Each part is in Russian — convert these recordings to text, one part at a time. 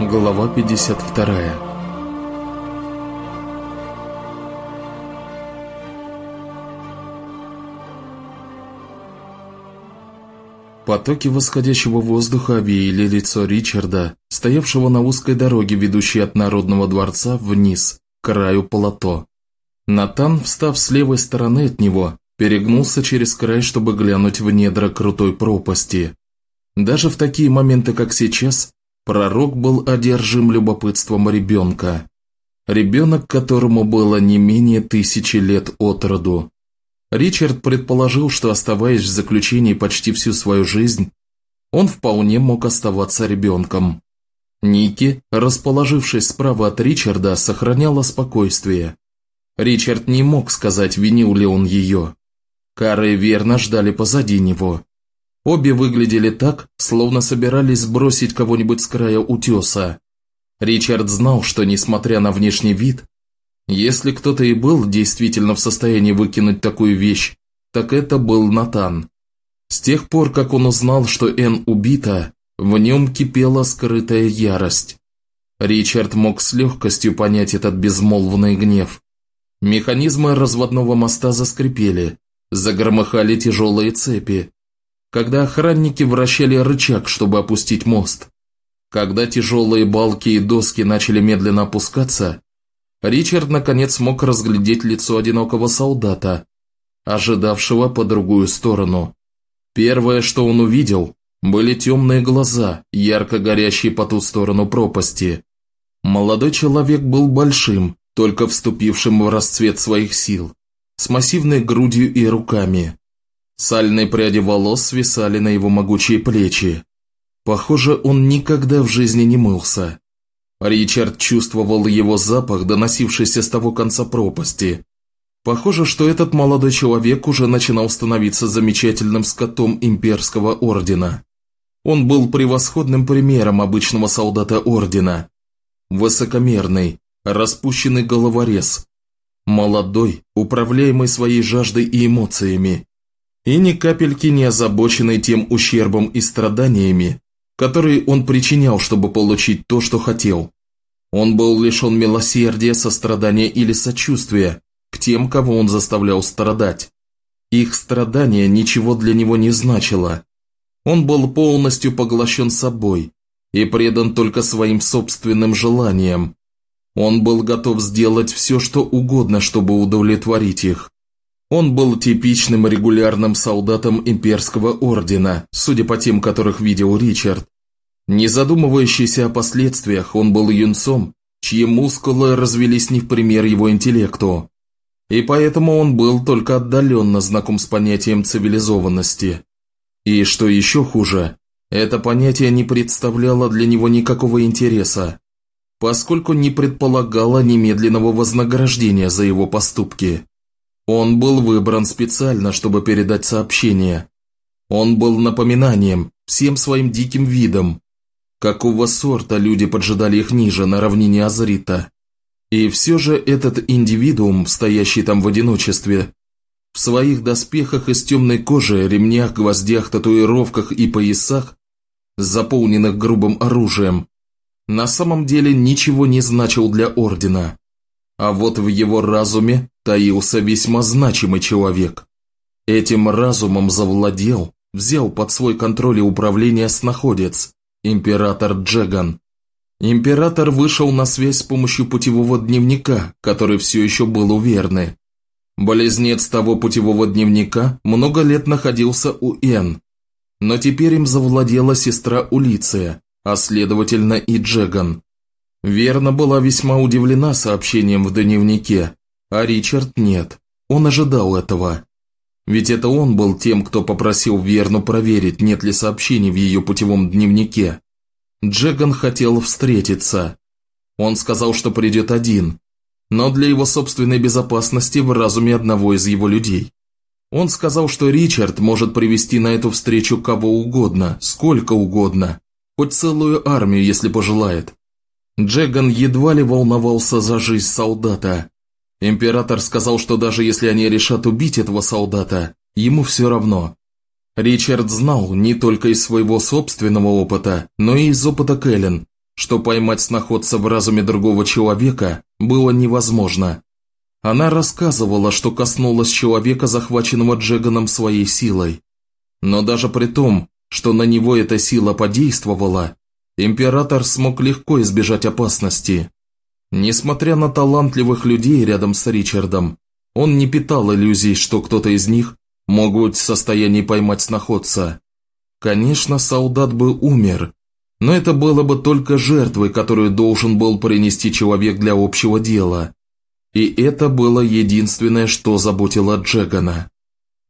Глава 52 Потоки восходящего воздуха овеяли лицо Ричарда, стоявшего на узкой дороге, ведущей от Народного дворца вниз, к краю плато. Натан, встав с левой стороны от него, перегнулся через край, чтобы глянуть в недра крутой пропасти. Даже в такие моменты, как сейчас, Пророк был одержим любопытством ребенка. Ребенок, которому было не менее тысячи лет от роду. Ричард предположил, что оставаясь в заключении почти всю свою жизнь, он вполне мог оставаться ребенком. Ники, расположившись справа от Ричарда, сохраняла спокойствие. Ричард не мог сказать, винил ли он ее. Кары верно ждали позади него. Обе выглядели так, словно собирались сбросить кого-нибудь с края утеса. Ричард знал, что, несмотря на внешний вид, если кто-то и был действительно в состоянии выкинуть такую вещь, так это был Натан. С тех пор, как он узнал, что Энн убита, в нем кипела скрытая ярость. Ричард мог с легкостью понять этот безмолвный гнев. Механизмы разводного моста заскрипели, загромыхали тяжелые цепи, когда охранники вращали рычаг, чтобы опустить мост. Когда тяжелые балки и доски начали медленно опускаться, Ричард наконец смог разглядеть лицо одинокого солдата, ожидавшего по другую сторону. Первое, что он увидел, были темные глаза, ярко горящие по ту сторону пропасти. Молодой человек был большим, только вступившим в расцвет своих сил, с массивной грудью и руками. Сальные пряди волос свисали на его могучие плечи. Похоже, он никогда в жизни не мылся. Ричард чувствовал его запах, доносившийся с того конца пропасти. Похоже, что этот молодой человек уже начинал становиться замечательным скотом имперского ордена. Он был превосходным примером обычного солдата ордена. Высокомерный, распущенный головорез. Молодой, управляемый своей жаждой и эмоциями и ни капельки не озабоченный тем ущербом и страданиями, которые он причинял, чтобы получить то, что хотел. Он был лишен милосердия, сострадания или сочувствия к тем, кого он заставлял страдать. Их страдания ничего для него не значило. Он был полностью поглощен собой и предан только своим собственным желаниям. Он был готов сделать все, что угодно, чтобы удовлетворить их. Он был типичным регулярным солдатом имперского ордена, судя по тем, которых видел Ричард. Не задумывающийся о последствиях, он был юнцом, чьи мускулы развелись не в пример его интеллекту. И поэтому он был только отдаленно знаком с понятием цивилизованности. И что еще хуже, это понятие не представляло для него никакого интереса, поскольку не предполагало немедленного вознаграждения за его поступки. Он был выбран специально, чтобы передать сообщение. Он был напоминанием, всем своим диким видом. Какого сорта люди поджидали их ниже, на равнине Азрита. И все же этот индивидуум, стоящий там в одиночестве, в своих доспехах из темной кожи, ремнях, гвоздях, татуировках и поясах, заполненных грубым оружием, на самом деле ничего не значил для Ордена. А вот в его разуме таился весьма значимый человек. Этим разумом завладел, взял под свой контроль и управление снаходец, император Джеган. Император вышел на связь с помощью путевого дневника, который все еще был у Верны. Болезнец того путевого дневника много лет находился у Н, но теперь им завладела сестра Улиция, а следовательно и Джеган. Верна была весьма удивлена сообщением в дневнике, а Ричард нет. Он ожидал этого. Ведь это он был тем, кто попросил Верну проверить, нет ли сообщений в ее путевом дневнике. Джеган хотел встретиться. Он сказал, что придет один, но для его собственной безопасности в разуме одного из его людей. Он сказал, что Ричард может привести на эту встречу кого угодно, сколько угодно, хоть целую армию, если пожелает. Джеган едва ли волновался за жизнь солдата. Император сказал, что даже если они решат убить этого солдата, ему все равно. Ричард знал не только из своего собственного опыта, но и из опыта Кэлен, что поймать сноходца в разуме другого человека было невозможно. Она рассказывала, что коснулась человека, захваченного Джеганом своей силой. Но даже при том, что на него эта сила подействовала, император смог легко избежать опасности. Несмотря на талантливых людей рядом с Ричардом, он не питал иллюзий, что кто-то из них мог быть в состоянии поймать сноходца. Конечно, солдат бы умер, но это было бы только жертвой, которую должен был принести человек для общего дела. И это было единственное, что заботило Джегана.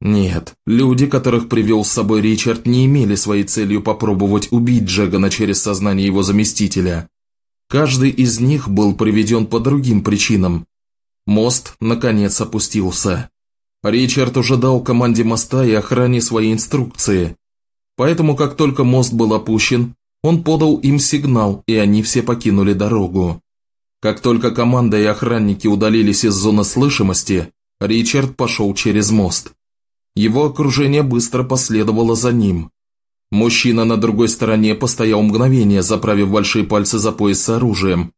Нет, люди, которых привел с собой Ричард, не имели своей целью попробовать убить Джегана через сознание его заместителя. Каждый из них был приведен по другим причинам. Мост, наконец, опустился. Ричард уже дал команде моста и охране свои инструкции. Поэтому, как только мост был опущен, он подал им сигнал, и они все покинули дорогу. Как только команда и охранники удалились из зоны слышимости, Ричард пошел через мост. Его окружение быстро последовало за ним. Мужчина на другой стороне постоял мгновение, заправив большие пальцы за пояс с оружием.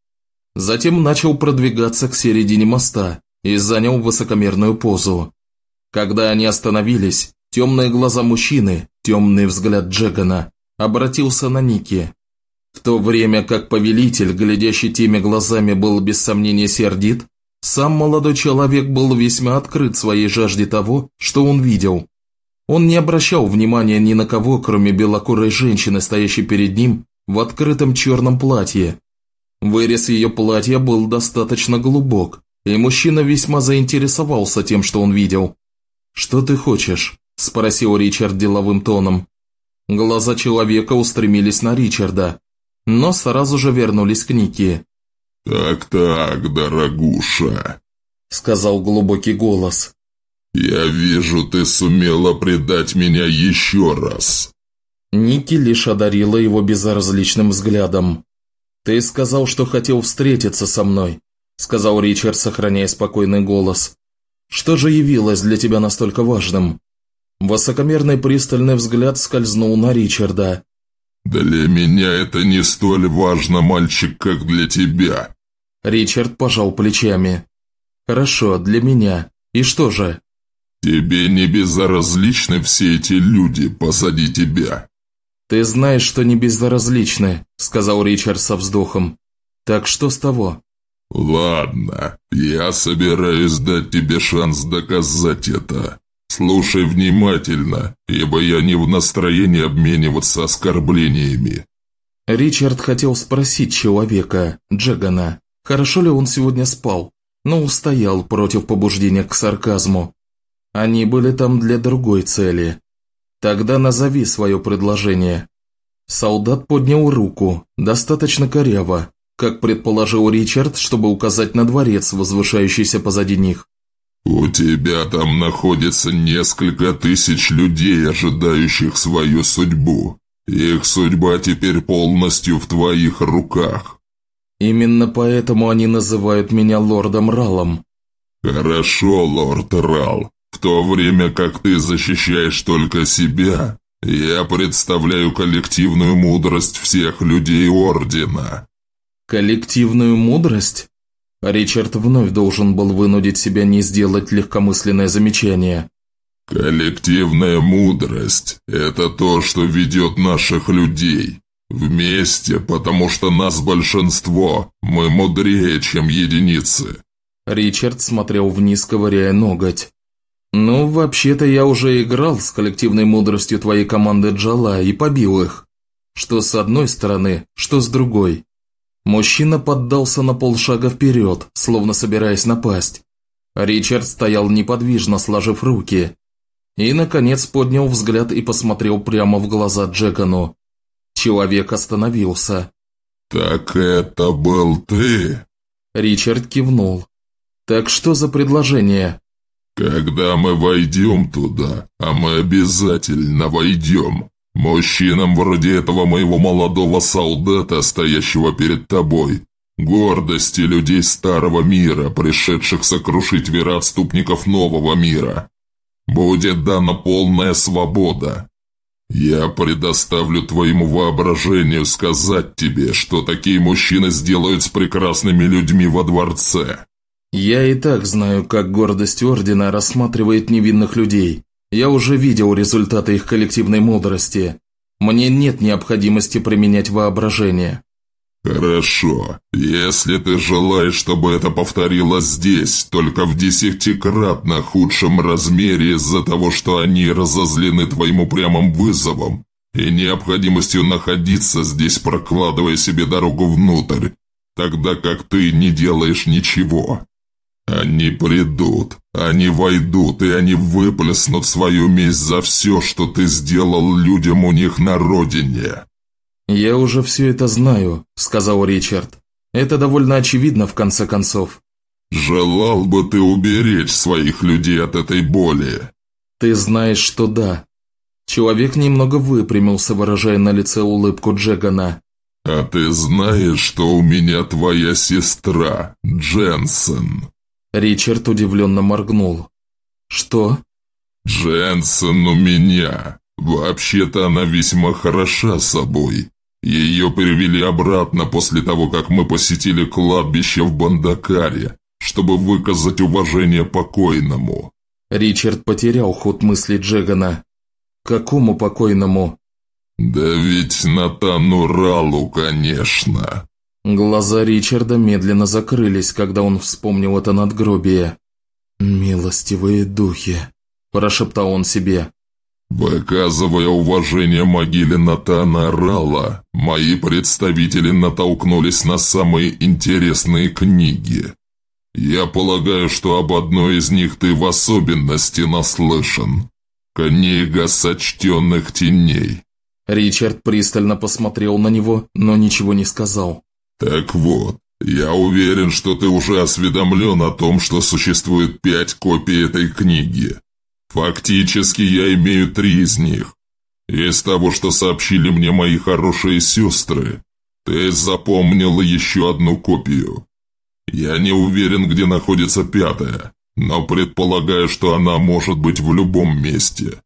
Затем начал продвигаться к середине моста и занял высокомерную позу. Когда они остановились, темные глаза мужчины, темный взгляд Джегана, обратился на Ники. В то время как повелитель, глядящий теми глазами, был без сомнения сердит, сам молодой человек был весьма открыт своей жажде того, что он видел. Он не обращал внимания ни на кого, кроме белокурой женщины, стоящей перед ним в открытом черном платье. Вырез ее платья был достаточно глубок, и мужчина весьма заинтересовался тем, что он видел. «Что ты хочешь?» – спросил Ричард деловым тоном. Глаза человека устремились на Ричарда, но сразу же вернулись к Нике. «Так-так, дорогуша», — сказал глубокий голос. «Я вижу, ты сумела предать меня еще раз». Ники лишь одарила его безразличным взглядом. «Ты сказал, что хотел встретиться со мной», — сказал Ричард, сохраняя спокойный голос. «Что же явилось для тебя настолько важным?» Высокомерный пристальный взгляд скользнул на Ричарда. «Для меня это не столь важно, мальчик, как для тебя». Ричард пожал плечами. «Хорошо, для меня. И что же?» «Тебе не безразличны все эти люди позади тебя». «Ты знаешь, что не безразличны», — сказал Ричард со вздохом. «Так что с того?» «Ладно, я собираюсь дать тебе шанс доказать это. Слушай внимательно, ибо я не в настроении обмениваться оскорблениями». Ричард хотел спросить человека, Джегана, хорошо ли он сегодня спал, но устоял против побуждения к сарказму. Они были там для другой цели. Тогда назови свое предложение. Солдат поднял руку, достаточно коряво, как предположил Ричард, чтобы указать на дворец, возвышающийся позади них. «У тебя там находится несколько тысяч людей, ожидающих свою судьбу. Их судьба теперь полностью в твоих руках». «Именно поэтому они называют меня лордом Ралом». «Хорошо, лорд Рал. То время как ты защищаешь только себя, я представляю коллективную мудрость всех людей Ордена». «Коллективную мудрость?» Ричард вновь должен был вынудить себя не сделать легкомысленное замечание. «Коллективная мудрость – это то, что ведет наших людей. Вместе, потому что нас большинство, мы мудрее, чем единицы». Ричард смотрел вниз, ковыряя ноготь. «Ну, вообще-то я уже играл с коллективной мудростью твоей команды Джала и побил их. Что с одной стороны, что с другой. Мужчина поддался на полшага вперед, словно собираясь напасть. Ричард стоял неподвижно, сложив руки. И, наконец, поднял взгляд и посмотрел прямо в глаза Джекону. Человек остановился. «Так это был ты?» Ричард кивнул. «Так что за предложение?» «Когда мы войдем туда, а мы обязательно войдем, Мужчинам вроде этого моего молодого солдата, стоящего перед тобой, гордости людей старого мира, пришедших сокрушить вероотступников нового мира, будет дана полная свобода. Я предоставлю твоему воображению сказать тебе, что такие мужчины сделают с прекрасными людьми во дворце. Я и так знаю, как гордость Ордена рассматривает невинных людей. Я уже видел результаты их коллективной мудрости. Мне нет необходимости применять воображение. «Хорошо. Если ты желаешь, чтобы это повторилось здесь, только в десятикратно худшем размере из-за того, что они разозлены твоим упрямым вызовом и необходимостью находиться здесь, прокладывая себе дорогу внутрь, тогда как ты не делаешь ничего. Они придут, они войдут, и они выплеснут свою месть за все, что ты сделал людям у них на родине». «Я уже все это знаю», – сказал Ричард. «Это довольно очевидно, в конце концов». «Желал бы ты уберечь своих людей от этой боли». «Ты знаешь, что да». Человек немного выпрямился, выражая на лице улыбку Джегана. «А ты знаешь, что у меня твоя сестра, Дженсен?» Ричард удивленно моргнул. «Что?» «Дженсен у меня. Вообще-то она весьма хороша собой. Ее перевели обратно после того, как мы посетили кладбище в Бандакаре, чтобы выказать уважение покойному». Ричард потерял ход мысли Джегана. «Какому покойному?» «Да ведь Натану Ралу, конечно». Глаза Ричарда медленно закрылись, когда он вспомнил это надгробие. «Милостивые духи», – прошептал он себе. Выказывая уважение могиле Натана Рала, мои представители натолкнулись на самые интересные книги. Я полагаю, что об одной из них ты в особенности наслышан. Книга сочтенных теней. Ричард пристально посмотрел на него, но ничего не сказал. Так вот, я уверен, что ты уже осведомлен о том, что существует пять копий этой книги. Фактически я имею три из них. Из того, что сообщили мне мои хорошие сестры, ты запомнил еще одну копию. Я не уверен, где находится пятая, но предполагаю, что она может быть в любом месте.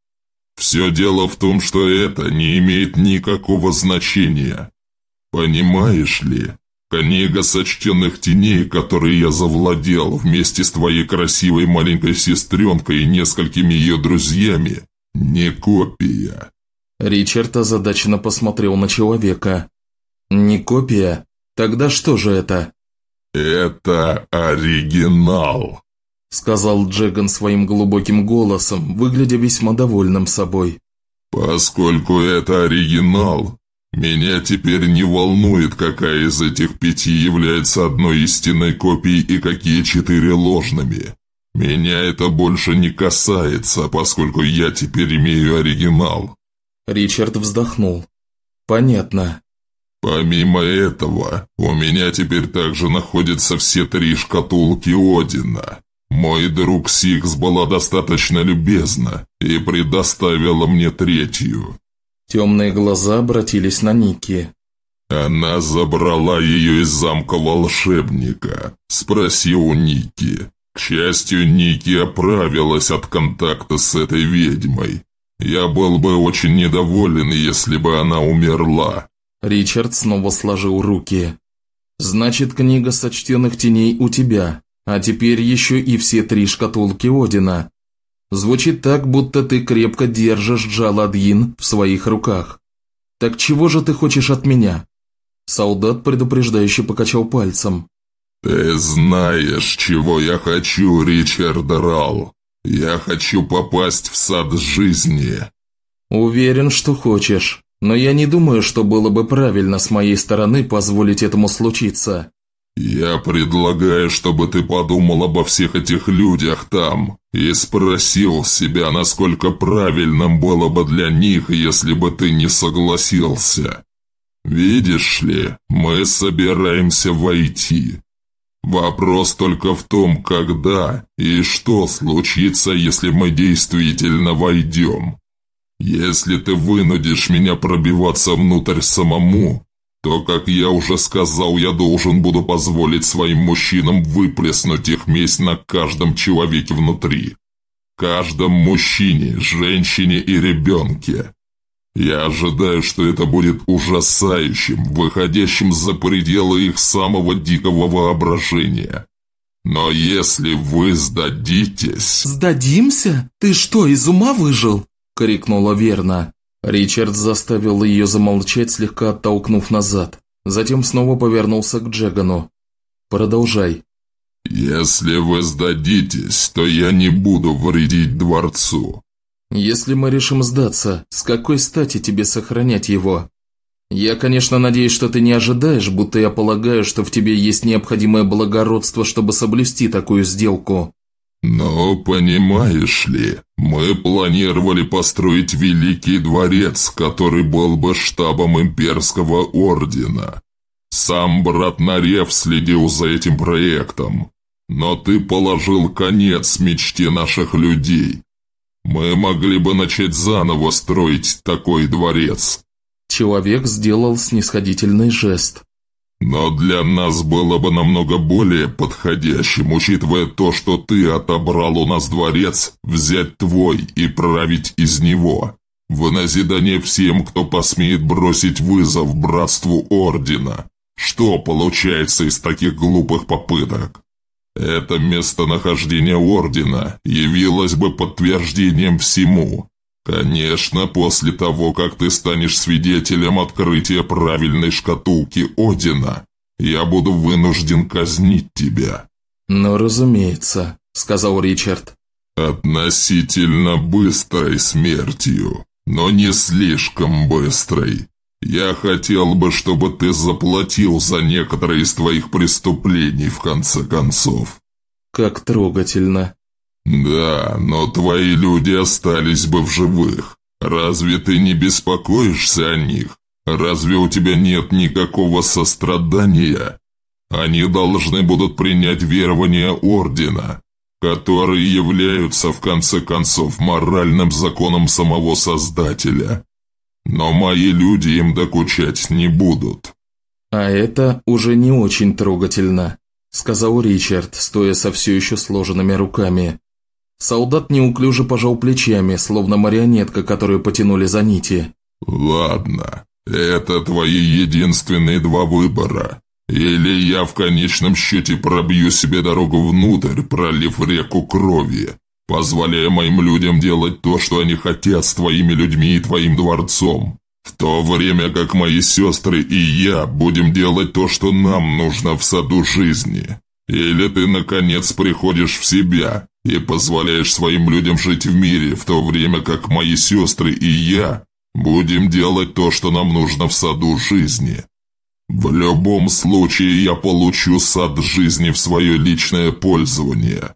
Все дело в том, что это не имеет никакого значения. Понимаешь ли? Книга сочтенных теней, которой я завладел вместе с твоей красивой маленькой сестренкой и несколькими ее друзьями, не копия». Ричард озадаченно посмотрел на человека. «Не копия? Тогда что же это?» «Это оригинал», — сказал Джеган своим глубоким голосом, выглядя весьма довольным собой. «Поскольку это оригинал, меня теперь не волнует, какая из этих пяти является одной истинной копией и какие четыре ложными. Меня это больше не касается, поскольку я теперь имею оригинал. Ричард вздохнул. Понятно. Помимо этого, у меня теперь также находятся все три шкатулки Одина. Мой друг Сикс была достаточно любезна и предоставила мне третью. Темные глаза обратились на Ники. «Она забрала ее из замка волшебника», – спросил у Ники. К счастью, Ники оправилась от контакта с этой ведьмой. Я был бы очень недоволен, если бы она умерла. Ричард снова сложил руки. «Значит, книга сочтенных теней у тебя, а теперь еще и все три шкатулки Одина. Звучит так, будто ты крепко держишь Джаладьин в своих руках. Так чего же ты хочешь от меня?» Солдат предупреждающе покачал пальцем. «Ты знаешь, чего я хочу, Ричард Рал. Я хочу попасть в сад жизни». «Уверен, что хочешь, но я не думаю, что было бы правильно с моей стороны позволить этому случиться. «Я предлагаю, чтобы ты подумал обо всех этих людях там и спросил себя, насколько правильным было бы для них, если бы ты не согласился. Видишь ли, мы собираемся войти. Вопрос только в том, когда и что случится, если мы действительно войдем. Если ты вынудишь меня пробиваться внутрь самому, то, как я уже сказал, я должен буду позволить своим мужчинам выплеснуть их месть на каждом человеке внутри. Каждом мужчине, женщине и ребенке. Я ожидаю, что это будет ужасающим, выходящим за пределы их самого дикого воображения. Но если вы сдадитесь...» «Сдадимся? Ты что, из ума выжил?» – крикнула Верна. Ричард заставил ее замолчать, слегка оттолкнув назад. Затем снова повернулся к Джегану. «Продолжай». «Если вы сдадитесь, то я не буду вредить дворцу». «Если мы решим сдаться, с какой стати тебе сохранять его?» «Я, конечно, надеюсь, что ты не ожидаешь, будто я полагаю, что в тебе есть необходимое благородство, чтобы соблюсти такую сделку». «Но, понимаешь ли, мы планировали построить Великий Дворец, который был бы штабом Имперского Ордена. Сам брат Нарев следил за этим проектом, но ты положил конец мечте наших людей. Мы могли бы начать заново строить такой дворец». Человек сделал снисходительный жест. «Но для нас было бы намного более подходящим, учитывая то, что ты отобрал у нас дворец, взять твой и править из него. В назидание всем, кто посмеет бросить вызов братству Ордена. Что получается из таких глупых попыток?» Это местонахождение Ордена явилось бы подтверждением всему. Конечно, после того, как ты станешь свидетелем открытия правильной шкатулки Одина, я буду вынужден казнить тебя. «Ну, разумеется», — сказал Ричард. «Относительно быстрой смертью, но не слишком быстрой. Я хотел бы, чтобы ты заплатил за некоторые из твоих преступлений, в конце концов». «Как трогательно». «Да, но твои люди остались бы в живых. Разве ты не беспокоишься о них? Разве у тебя нет никакого сострадания? Они должны будут принять верование Ордена, которые являются, в конце концов, моральным законом самого Создателя. Но мои люди им докучать не будут». «А это уже не очень трогательно», – сказал Ричард, стоя со все еще сложенными руками. Солдат неуклюже пожал плечами, словно марионетка, которую потянули за нити. «Ладно, это твои единственные два выбора. Или я в конечном счете пробью себе дорогу внутрь, пролив реку крови, позволяя моим людям делать то, что они хотят с твоими людьми и твоим дворцом, в то время как мои сестры и я будем делать то, что нам нужно в саду жизни. Или ты, наконец, приходишь в себя и позволяешь своим людям жить в мире, в то время как мои сестры и я будем делать то, что нам нужно в саду жизни. В любом случае я получу сад жизни в свое личное пользование,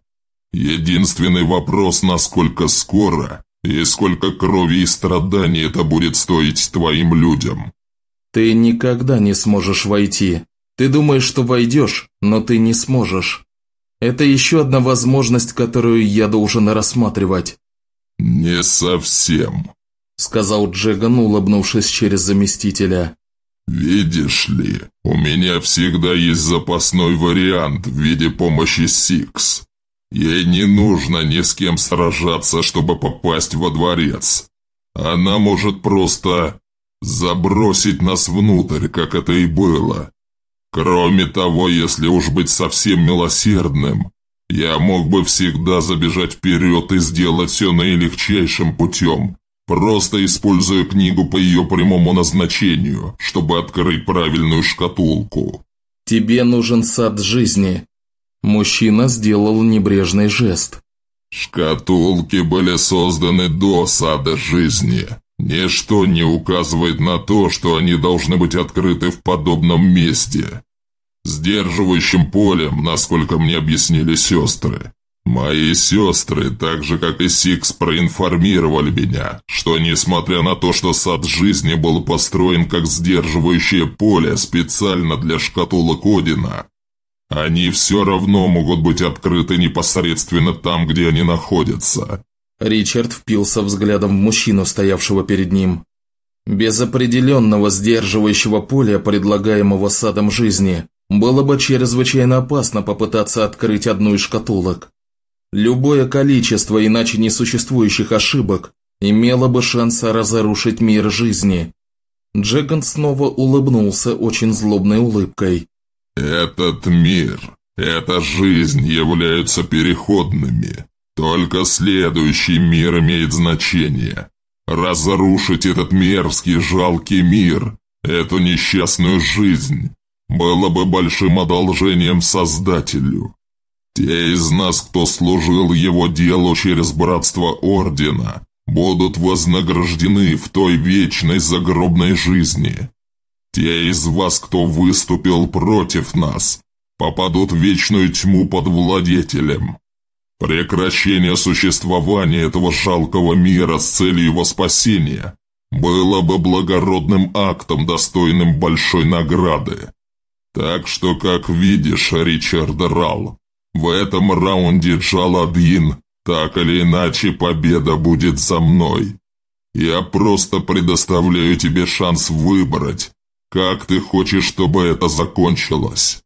Единственный вопрос, насколько скоро и сколько крови и страданий это будет стоить твоим людям. Ты никогда не сможешь войти. Ты думаешь, что войдешь, но ты не сможешь. Это еще одна возможность, которую я должен рассматривать. Не совсем, сказал Джеган, улыбнувшись через заместителя. «Видишь ли, у меня всегда есть запасной вариант в виде помощи Сикс. Ей не нужно ни с кем сражаться, чтобы попасть во дворец. Она может просто забросить нас внутрь, как это и было. Кроме того, если уж быть совсем милосердным, я мог бы всегда забежать вперед и сделать все наилегчайшим путем, просто используя книгу по ее прямому назначению, чтобы открыть правильную шкатулку. «Тебе нужен сад жизни», Мужчина сделал небрежный жест. «Шкатулки были созданы до сада жизни. Ничто не указывает на то, что они должны быть открыты в подобном месте. Сдерживающим полем, насколько мне объяснили сестры. Мои сестры, так же как и Сикс, проинформировали меня, что несмотря на то, что сад жизни был построен как сдерживающее поле специально для шкатулок Одина, они все равно могут быть открыты непосредственно там, где они находятся. Ричард впился взглядом в мужчину, стоявшего перед ним. Без определенного сдерживающего поля, предлагаемого садом жизни, было бы чрезвычайно опасно попытаться открыть одну из шкатулок. Любое количество иначе несуществующих ошибок имела бы шанс разрушить мир жизни. Джеган снова улыбнулся очень злобной улыбкой. «Этот мир, эта жизнь являются переходными. Только следующий мир имеет значение. Разрушить этот мерзкий, жалкий мир, эту несчастную жизнь, было бы большим одолжением Создателю. Те из нас, кто служил его делу через братство Ордена, будут вознаграждены в той вечной загробной жизни. Те из вас, кто выступил против нас, попадут в вечную тьму под владетелем. Прекращение существования этого жалкого мира с целью его спасения было бы благородным актом, достойным большой награды. Так что, как видишь, Ричард Рал, в этом раунде Джаладин, так или иначе победа будет за мной. Я просто предоставляю тебе шанс выбрать, как ты хочешь, чтобы это закончилось.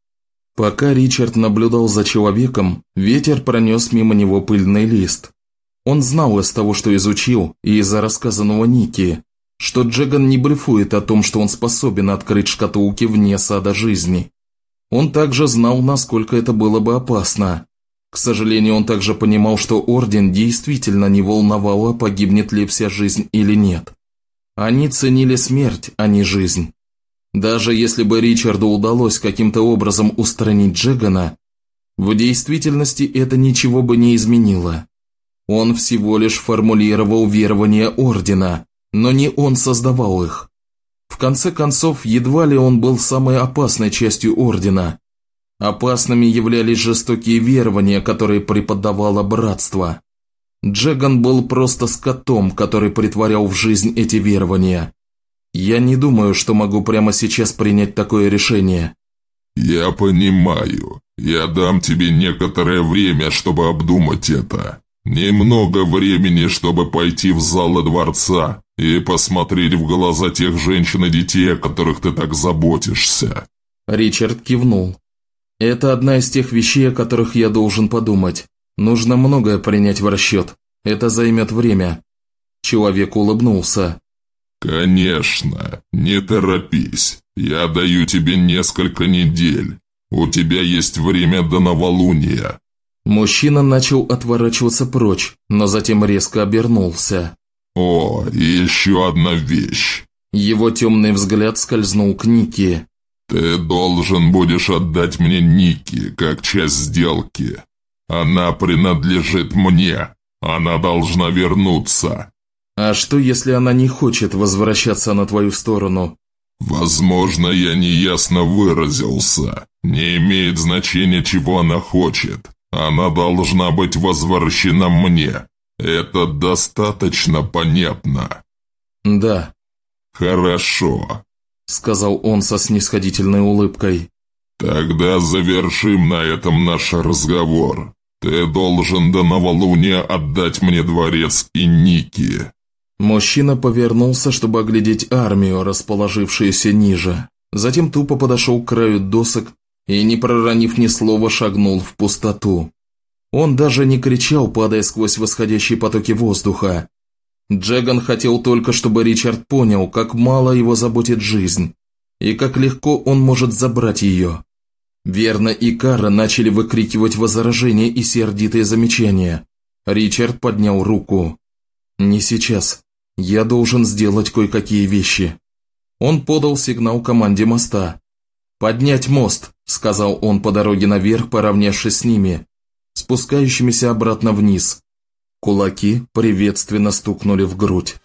Пока Ричард наблюдал за человеком, ветер пронес мимо него пыльный лист. Он знал из того, что изучил, и из-за рассказанного Ники, что Джеган не блефует о том, что он способен открыть шкатулки вне сада жизни. Он также знал, насколько это было бы опасно. К сожалению, он также понимал, что Орден действительно не волновало, погибнет ли вся жизнь или нет. Они ценили смерть, а не жизнь. Даже если бы Ричарду удалось каким-то образом устранить Джегана, в действительности это ничего бы не изменило. Он всего лишь формулировал верования Ордена, но не он создавал их. В конце концов, едва ли он был самой опасной частью Ордена. Опасными являлись жестокие верования, которые преподавало Братство. Джеган был просто скотом, который притворял в жизнь эти верования. Я не думаю, что могу прямо сейчас принять такое решение. Я понимаю. Я дам тебе некоторое время, чтобы обдумать это. Немного времени, чтобы пойти в залы дворца и посмотреть в глаза тех женщин и детей, о которых ты так заботишься». Ричард кивнул. «Это одна из тех вещей, о которых я должен подумать. Нужно многое принять в расчет. Это займет время». Человек улыбнулся. «Конечно, не торопись. Я даю тебе несколько недель. У тебя есть время до новолуния. Мужчина начал отворачиваться прочь, но затем резко обернулся. «О, и еще одна вещь!» Его темный взгляд скользнул к Нике. «Ты должен будешь отдать мне Ники, как часть сделки. Она принадлежит мне. Она должна вернуться». «А что, если она не хочет возвращаться на твою сторону?» «Возможно, я неясно выразился. Не имеет значения, чего она хочет. Она должна быть возвращена мне. Это достаточно понятно?» «Да». «Хорошо», — сказал он со снисходительной улыбкой. «Тогда завершим на этом наш разговор. Ты должен до новолуния отдать мне дворец и Ники». Мужчина повернулся, чтобы оглядеть армию, расположившуюся ниже. Затем тупо подошел к краю досок и, не проронив ни слова, шагнул в пустоту. Он даже не кричал, падая сквозь восходящие потоки воздуха. Джеган хотел только, чтобы Ричард понял, как мало его заботит жизнь, и как легко он может забрать ее. Верно и Кара начали выкрикивать возражения и сердитые замечания. Ричард поднял руку. «Не сейчас. Я должен сделать кое-какие вещи». Он подал сигнал команде моста. «Поднять мост», – сказал он по дороге наверх, поравнявшись с ними, спускающимися обратно вниз. Кулаки приветственно стукнули в грудь.